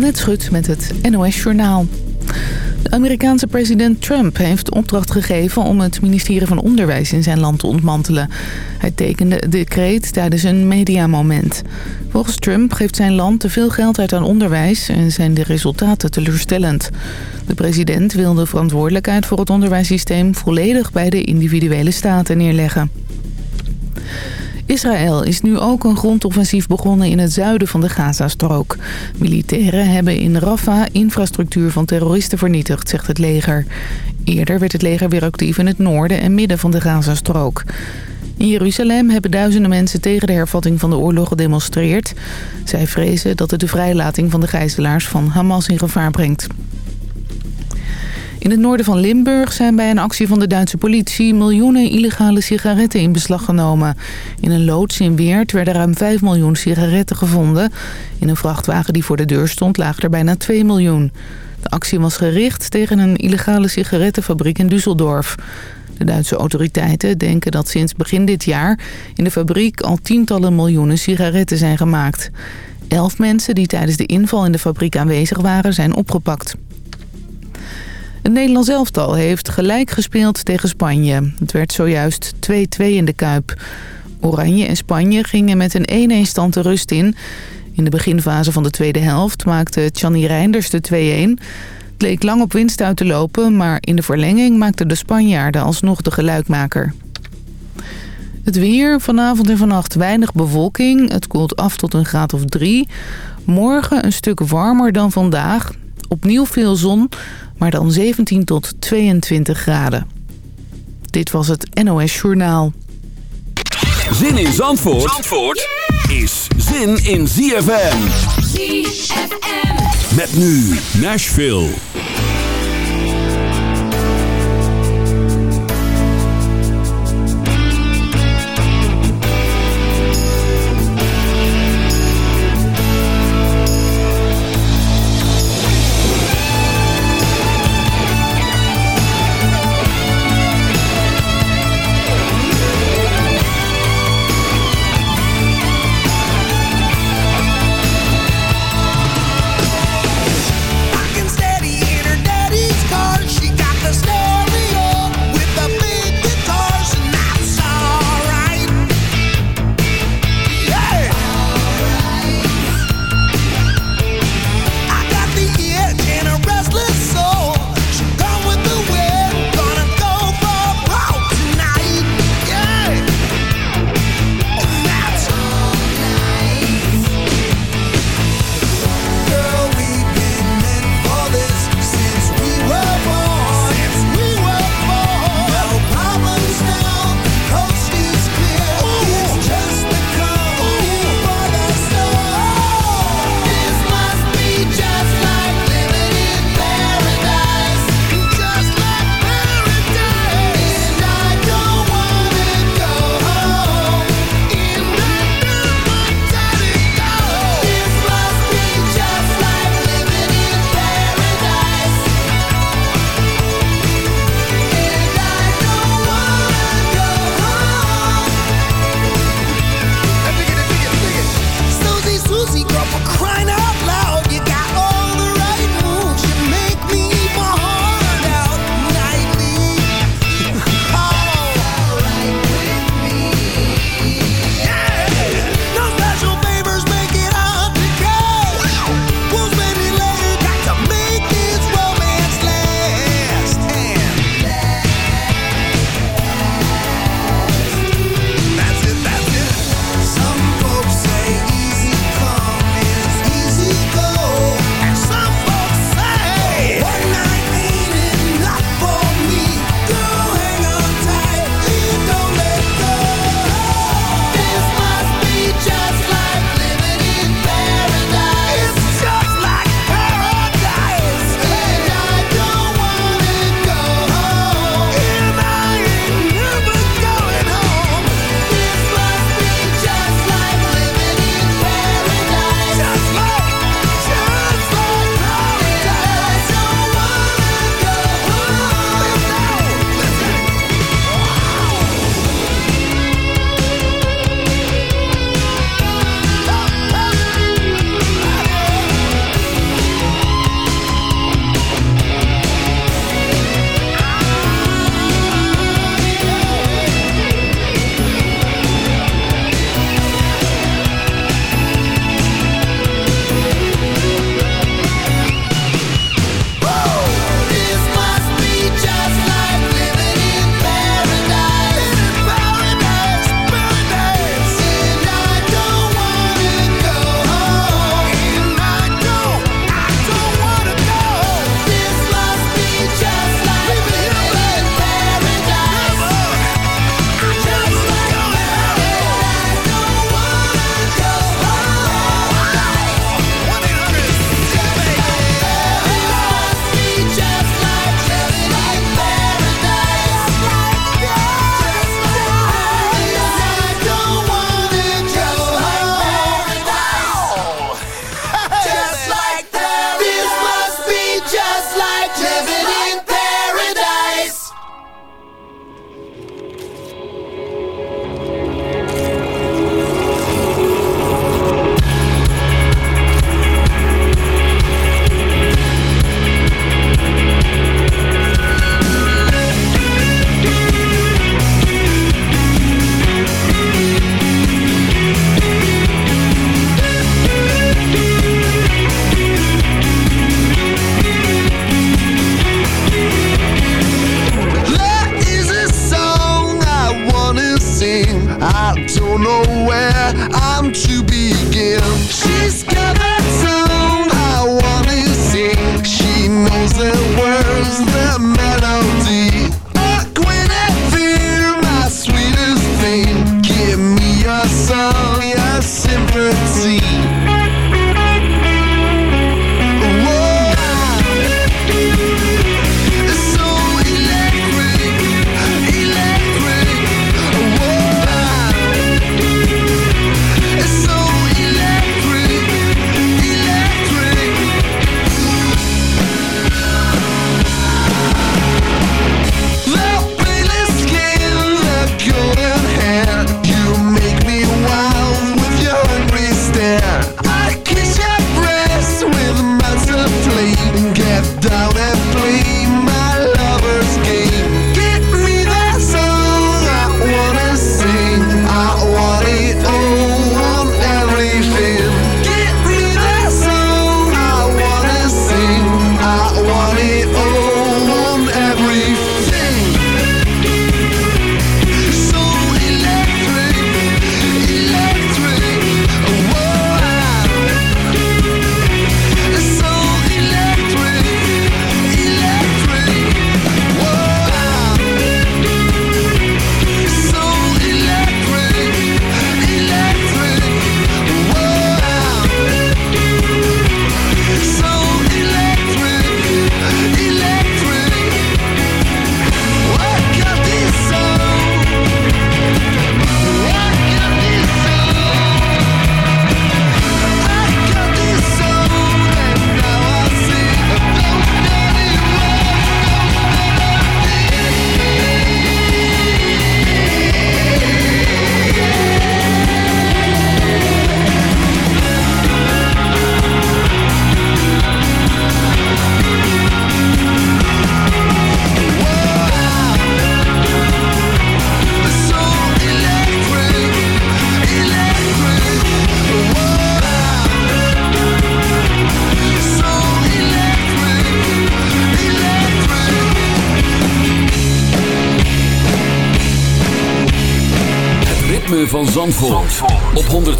Annette Schut met het NOS Journaal. De Amerikaanse president Trump heeft opdracht gegeven om het ministerie van Onderwijs in zijn land te ontmantelen. Hij tekende het decreet tijdens een mediamoment. Volgens Trump geeft zijn land te veel geld uit aan onderwijs en zijn de resultaten teleurstellend. De president wil de verantwoordelijkheid voor het onderwijssysteem volledig bij de individuele staten neerleggen. Israël is nu ook een grondoffensief begonnen in het zuiden van de Gazastrook. Militairen hebben in Rafah infrastructuur van terroristen vernietigd, zegt het leger. Eerder werd het leger weer actief in het noorden en midden van de Gazastrook. In Jeruzalem hebben duizenden mensen tegen de hervatting van de oorlog gedemonstreerd. Zij vrezen dat het de vrijlating van de gijzelaars van Hamas in gevaar brengt. In het noorden van Limburg zijn bij een actie van de Duitse politie miljoenen illegale sigaretten in beslag genomen. In een loods in Weert werden ruim 5 miljoen sigaretten gevonden. In een vrachtwagen die voor de deur stond lagen er bijna 2 miljoen. De actie was gericht tegen een illegale sigarettenfabriek in Düsseldorf. De Duitse autoriteiten denken dat sinds begin dit jaar in de fabriek al tientallen miljoenen sigaretten zijn gemaakt. Elf mensen die tijdens de inval in de fabriek aanwezig waren zijn opgepakt. Het Nederlands elftal heeft gelijk gespeeld tegen Spanje. Het werd zojuist 2-2 in de Kuip. Oranje en Spanje gingen met een 1-1 stand de rust in. In de beginfase van de tweede helft maakte Chani Reinders de 2-1. Het leek lang op winst uit te lopen, maar in de verlenging maakten de Spanjaarden alsnog de geluidmaker. Het weer, vanavond en vannacht weinig bewolking. Het koelt af tot een graad of 3. Morgen een stuk warmer dan vandaag. Opnieuw veel zon, maar dan 17 tot 22 graden. Dit was het NOS Journaal. Zin in Zandvoort, Zandvoort is zin in ZFM. ZFM. Met nu Nashville. Folks say easy come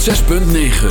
106.9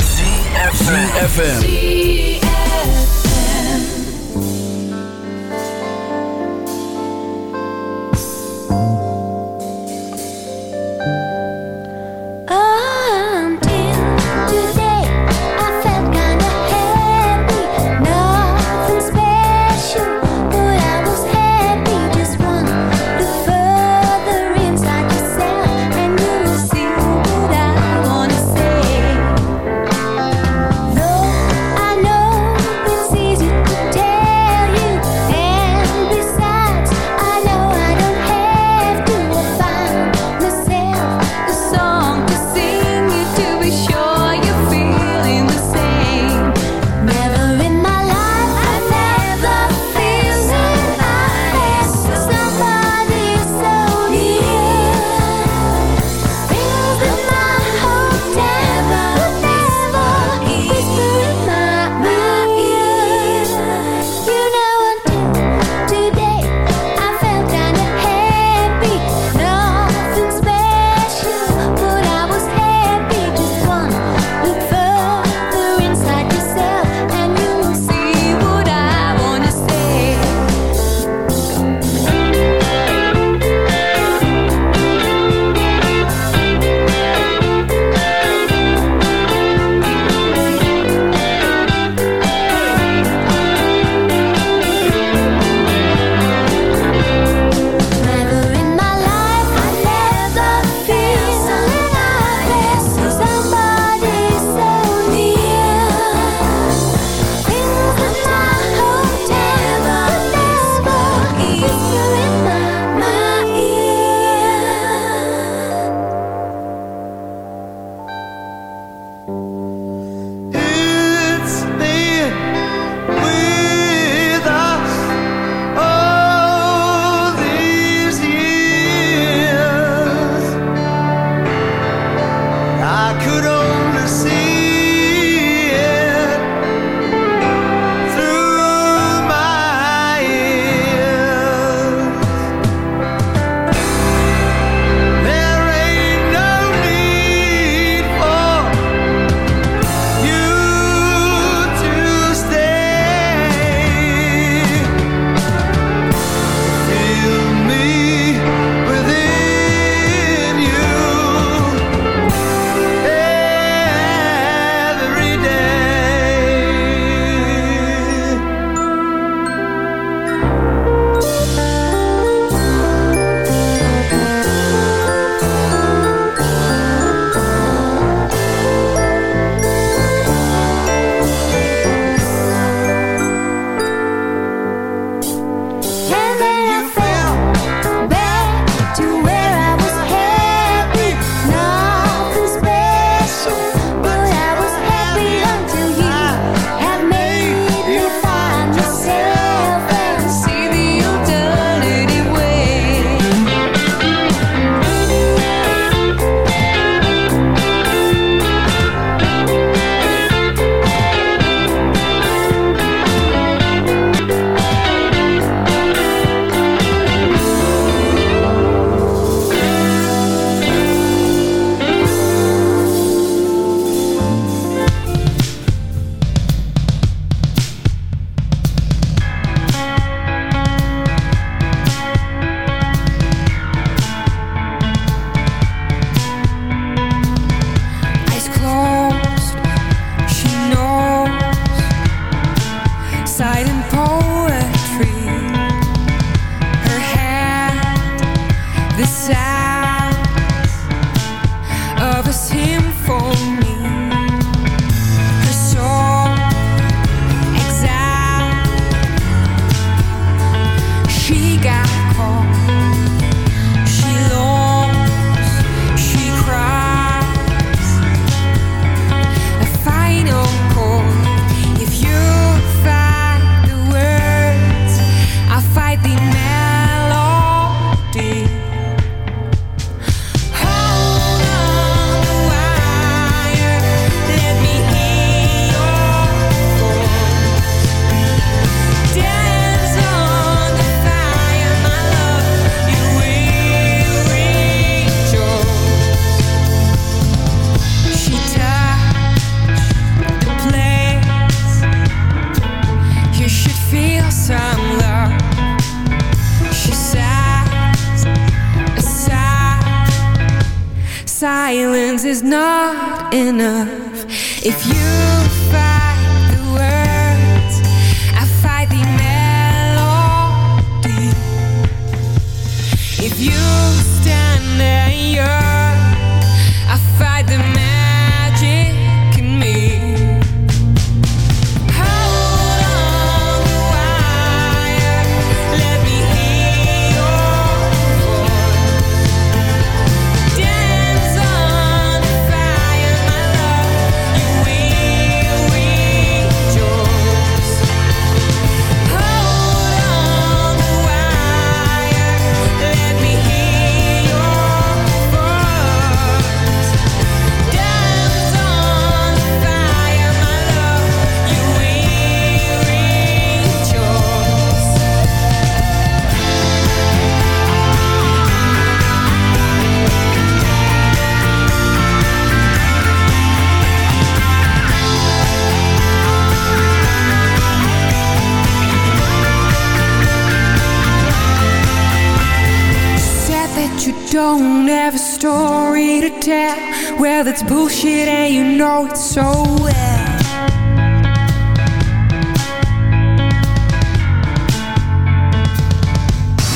that's bullshit and you know it so well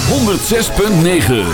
Honderd zes punt negen.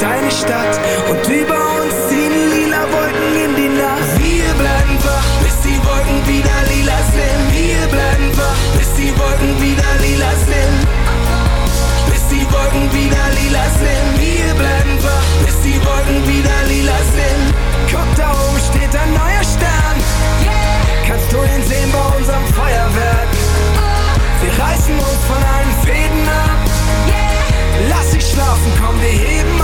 deine Stadt und über uns ziehen lila Wolken in die Nacht. Wir bleiben wach, bis die Wolken wieder lila sind. Wir bleiben wach, bis die Wolken wieder lila sind. Bis die Wolken wieder lila sind. Wir bleiben wach, bis die Wolken wieder lila sind. Guck da oben steht ein neuer Stern. Yeah. Kannst du ihn sehen bei unserem Feuerwerk? Wir reißen uns von allen Fäden ab. Yeah. Lass dich schlafen, komm, wir heben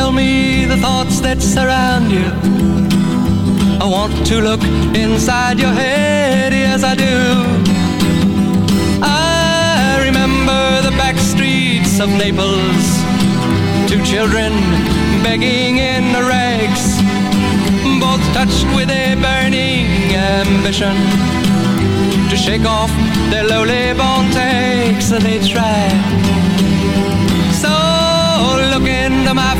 Tell me the thoughts that surround you. I want to look inside your head, yes I do. I remember the back streets of Naples, two children begging in rags, both touched with a burning ambition to shake off their lowly born takes they try. So look into my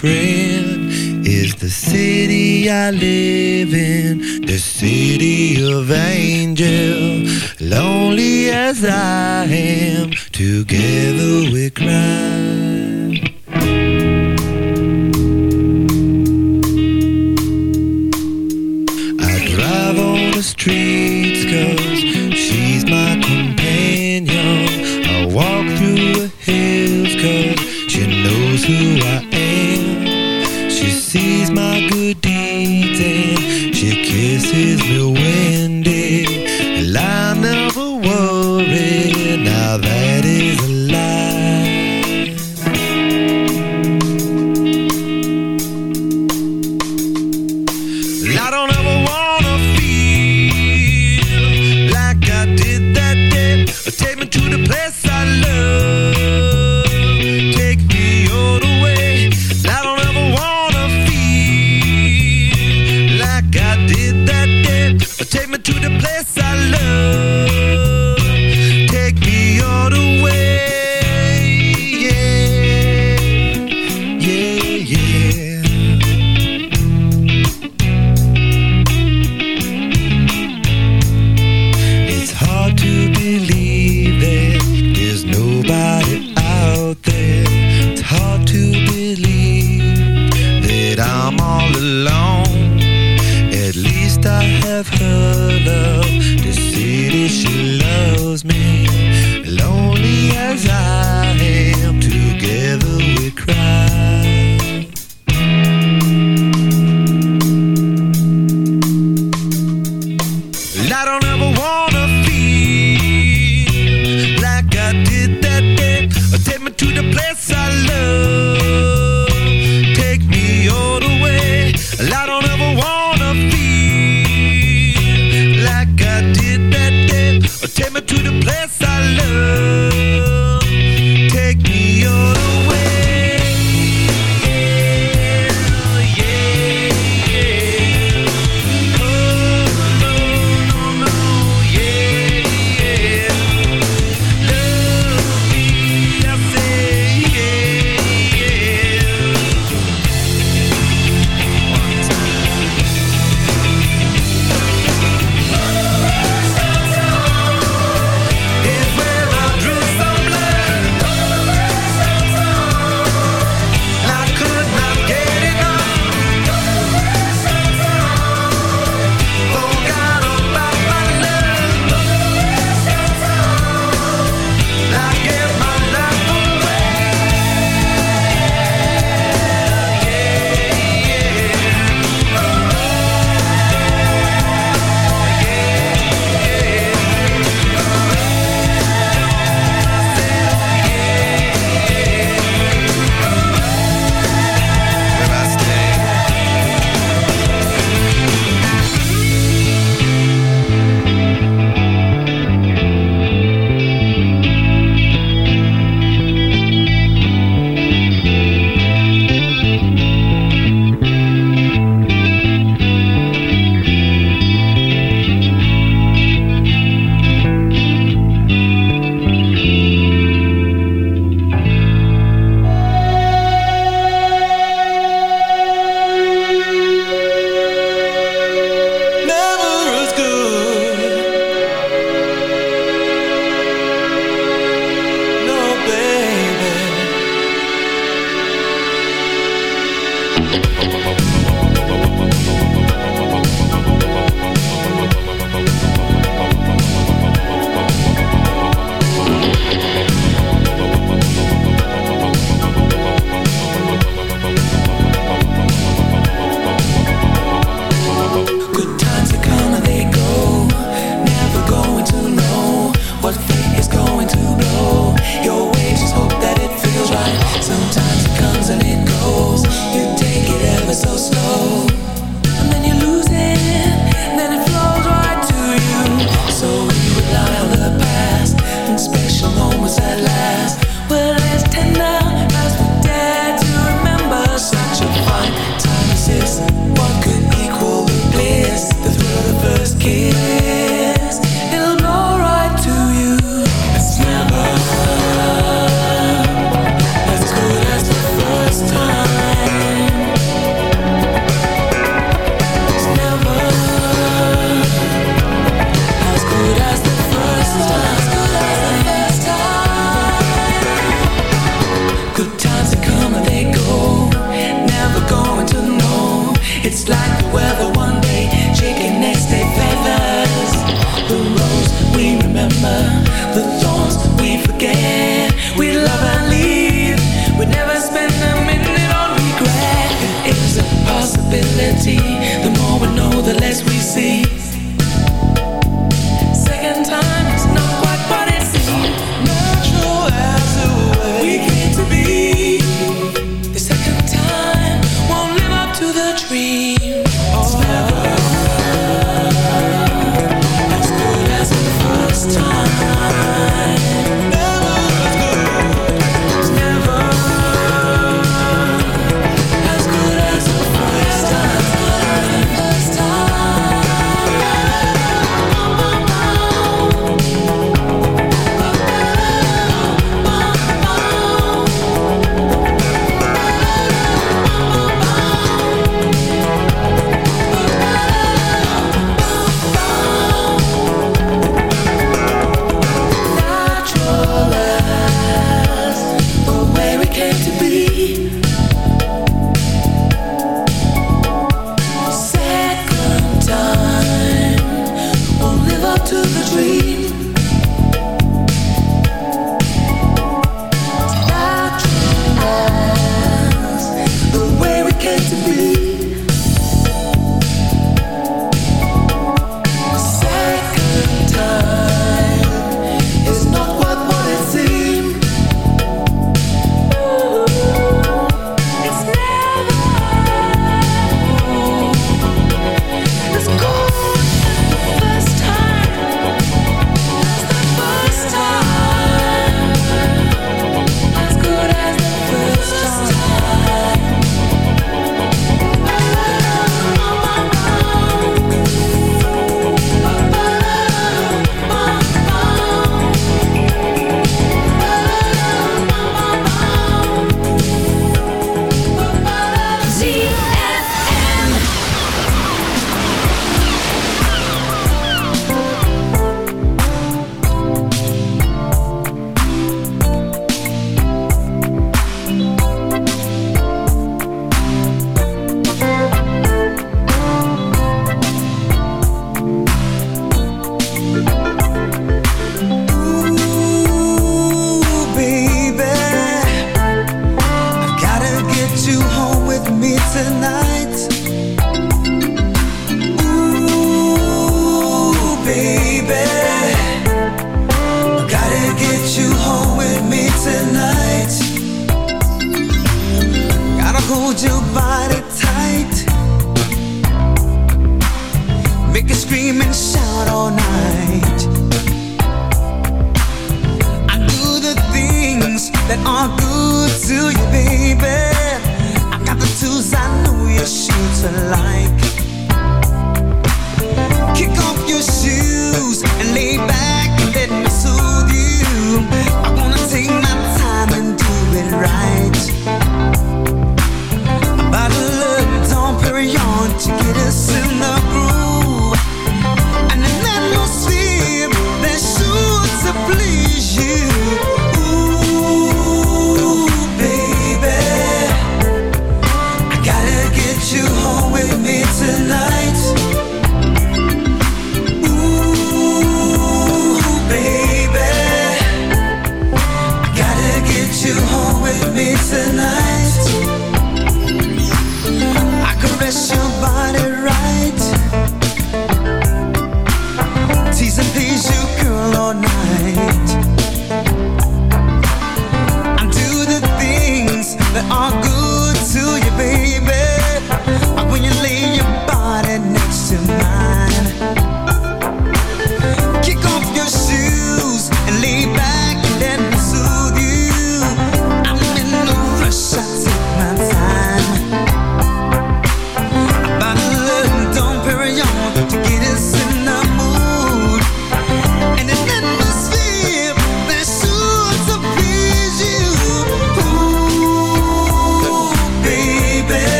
friend is the city I live in, the city of angel. Lonely as I am, together we cry. I drive on the streets cause she's my companion. I walk through the hills cause she knows who I am.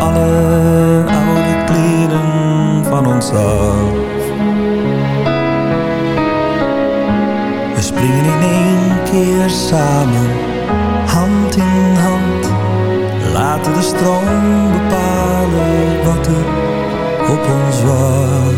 alle oude kleren van ons af. We springen in één keer samen, hand in hand. Laten de stroom bepalen wat er op ons wacht.